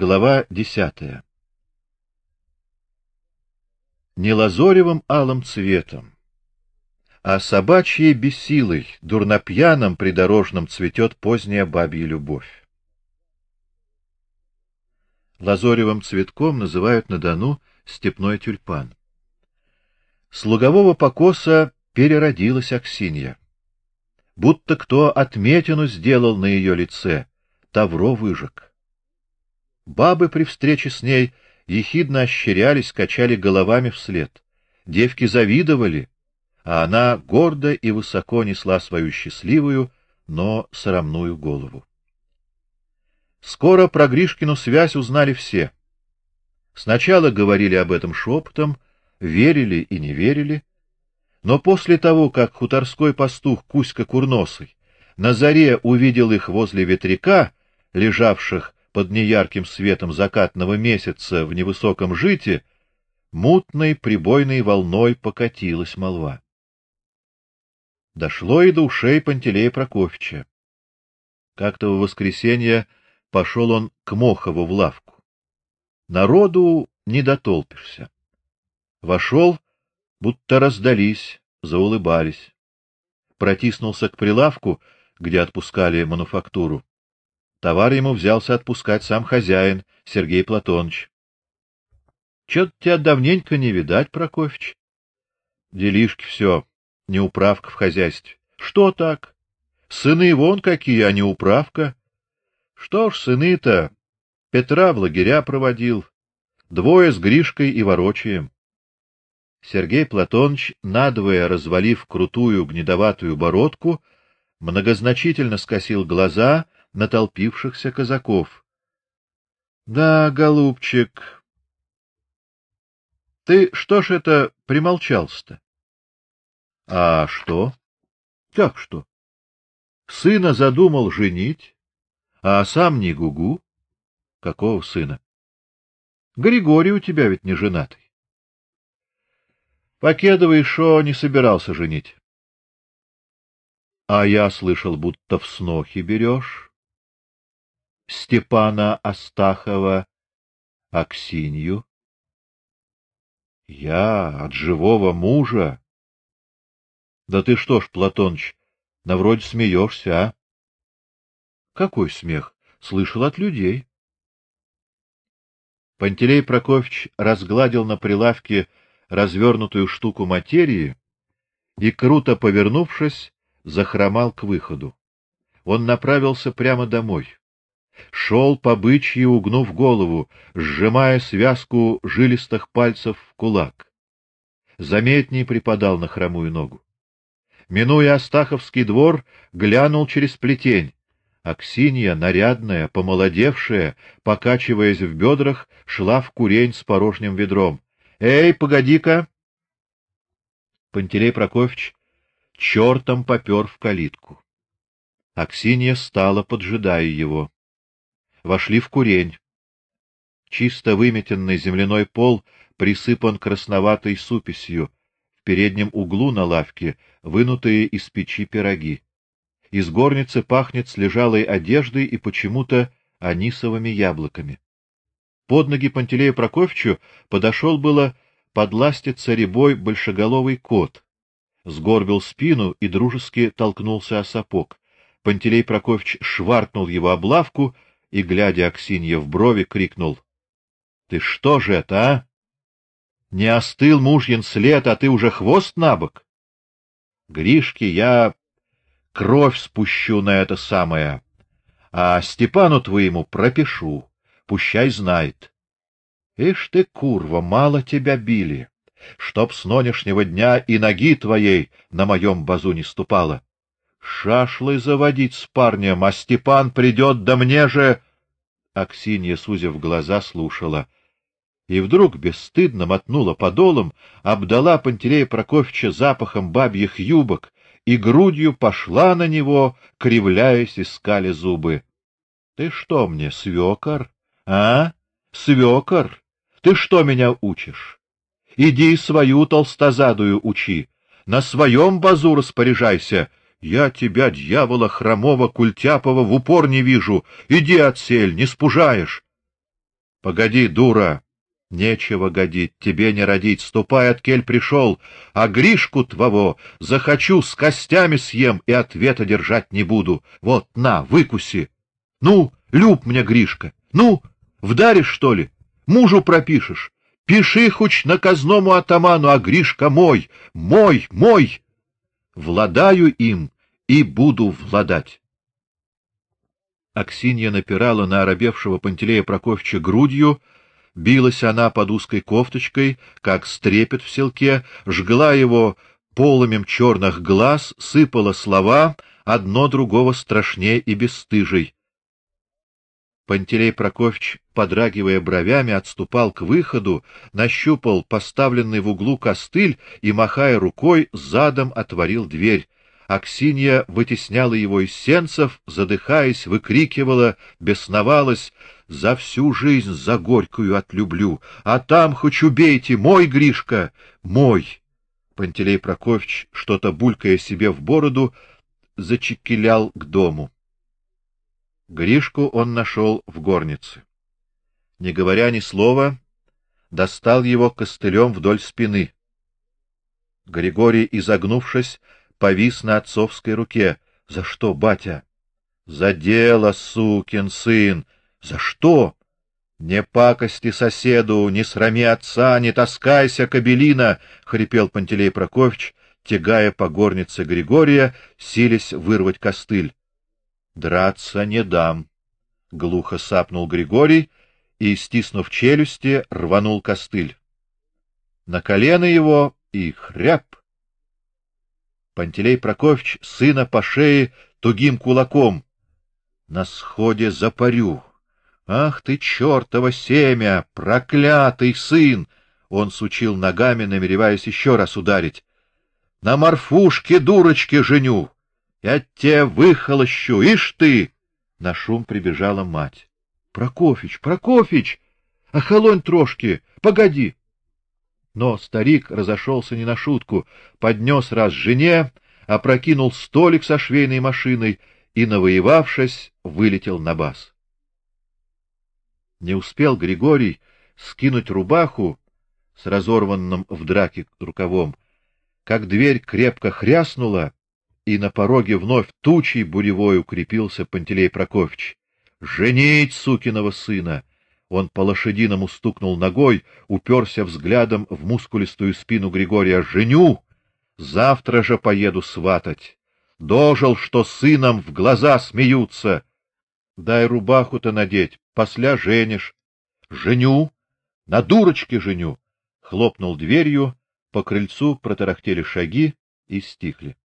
Глава десятая. Не лазоревым алым цветом, а собачьей бесилой, дурнопьяным придорожным цветет поздняя бабья любовь. Лазоревым цветком называют на Дону степной тюльпан. С лугового покоса переродилась Аксинья. Будто кто отметину сделал на ее лице, тавро выжег. Бабы при встрече с ней ехидно ощерялись, качали головами вслед. Девки завидовали, а она гордо и высоко несла свою счастливую, но срамную голову. Скоро про Гришкину связь узнали все. Сначала говорили об этом шепотом, верили и не верили, но после того, как хуторской пастух Кузька Курносый на заре увидел их возле ветряка, лежавших под неярким светом закатного месяца в невысоком жите, мутной прибойной волной покатилась молва. Дошло и до ушей Пантелея Прокофьевича. Как-то в воскресенье пошел он к Мохову в лавку. Народу не дотолпишься. Вошел, будто раздались, заулыбались. Протиснулся к прилавку, где отпускали мануфактуру. Товар ему взялся отпускать сам хозяин, Сергей Платонович. Чё-то тебя давненько не видать, Прокофьевич. Делишки все, неуправка в хозяйстве. Что так? Сыны вон какие, а не управка. Что ж, сыны-то Петра в лагеря проводил, двое с Гришкой и ворочаем. Сергей Платонович, надвое развалив крутую гнедоватую бородку, многозначительно скосил глаза на толпившихся казаков. Да, голубчик. Ты что ж это примолчался-то? А что? Как что? Сына задумал женить, а сам не гугу. Какого сына? Григорий у тебя ведь не женатый. Покедовый шо не собирался женить. А я слышал, будто в снохи берешь. Степана Астахова Аксинью? Я от живого мужа. Да ты что ж, Платоныч, на вроде смеешься, а? Какой смех? Слышал от людей. Пантелей Прокофьевич разгладил на прилавке развернутую штуку материи и круто повернувшись, захромал к выходу. Он направился прямо домой шел по бычьи, угнув голову, сжимая связку жилистых пальцев в кулак. Заметней припадал на хромую ногу. Минуя Астаховский двор, глянул через плетень. Аксинья, нарядная, помолодевшая, покачиваясь в бедрах, шла в курень с порожним ведром. Эй, погоди-ка! Пантелей Прокофьевич чертом попер в калитку. Аксинья стала, поджидая его вошли в курень. Чисто выметенный земляной пол присыпан красноватой супесью. В переднем углу на лавке вынутые из печи пироги. Из горницы пахнет слежалой одеждой и почему-то анисовыми яблоками. Под ноги Пантелею Прокофьевичу подошел было подластиться рябой большеголовый кот. Сгорбил спину и дружески толкнулся о сапог. Пантелей Прокофьевич шваркнул его об лавку и, глядя Аксинье в брови, крикнул: "Ты что же это, а? Не остыл мужьин след, а ты уже хвост набок? Гришке я кровь спущу на это самое, а Степану твоему пропишу, пущай знает. Ишь ты, курва, мало тебя били, чтоб с нынешнего дня и ноги твоей на моем базу не ступала шашлы заводить с парнем, а Степан придет, да мне же... Аксинья, сузив глаза, слушала. И вдруг бесстыдно мотнула подолом, обдала Пантелея Прокофьевича запахом бабьих юбок и грудью пошла на него, кривляясь и скали зубы. — Ты что мне, свекор? А? Свекор? Ты что меня учишь? Иди свою толстозадую учи, на своем базу распоряжайся, я тебя, дьявола хромого культяпого, в упор не вижу. Иди отсель, не спужаешь. Погоди, дура, нечего годить, тебе не родить. Ступай, от кель пришел, а Гришку твоего захочу с костями съем и ответа держать не буду. Вот на, выкуси. Ну, люб мне Гришка. Ну, вдаришь что ли? Мужу пропишешь. Пиши хоть наказному атаману, а Гришка мой, мой, мой. Владаю им и буду владать. Аксинья напирала на оробевшего Пантелея Прокофьевича грудью, билась она под узкой кофточкой, как стрепет в селке, жгла его полымем черных глаз, сыпала слова, одно другого страшнее и бесстыжей. Пантелей Прокофьевич, подрагивая бровями, отступал к выходу, нащупал поставленный в углу костыль и махая рукой, задом отворил дверь. Аксинья вытесняла его из сенцев, задыхаясь, выкрикивала, бесновалась: "За всю жизнь за горькую отлюблю, а там хоть убейте, мой Гришка, мой". Пантелей Прокофьевич, что-то булькая себе в бороду, зачекелял к дому. Гришку он нашел в горнице. Не говоря ни слова, достал его костылем вдоль спины. Григорий, изогнувшись, повис на отцовской руке. За что, батя? За дело, сукин сын. За что? Не пакости соседу, не срами отца, не таскайся, кабелина, хрипел Пантелей Прокофьевич, тягая по горнице Григория, силясь вырвать костыль. Драться не дам, глухо сапнул Григорий и, стиснув челюсти, рванул костыль. На колено его и хряп. Пантелей Прокофьевич сына по шее тугим кулаком. На сходе запарю. Ах ты чертово семя, проклятый сын! Он сучил ногами, намереваясь еще раз ударить. На морфушке дурочке женю. Я те выхолощу, ишь ты! На шум прибежала мать. Прокофич, Прокофич, охолонь трошки, погоди. Но старик разошелся не на шутку, поднес раз жене, опрокинул столик со швейной машиной и, навоевавшись, вылетел на бас. Не успел Григорий скинуть рубаху с разорванным в драке рукавом, как дверь крепко хряснула, и на пороге вновь тучей буревой укрепился Пантелей Прокофьевич. Женить сукиного сына! Он по-лошадиному стукнул ногой, уперся взглядом в мускулистую спину Григория. Женю! Завтра же поеду сватать. Дожил, что сыном в глаза смеются. Дай рубаху-то надеть, после женишь. Женю, на дурочке женю. Хлопнул дверью, по крыльцу протарахтели шаги и стихли.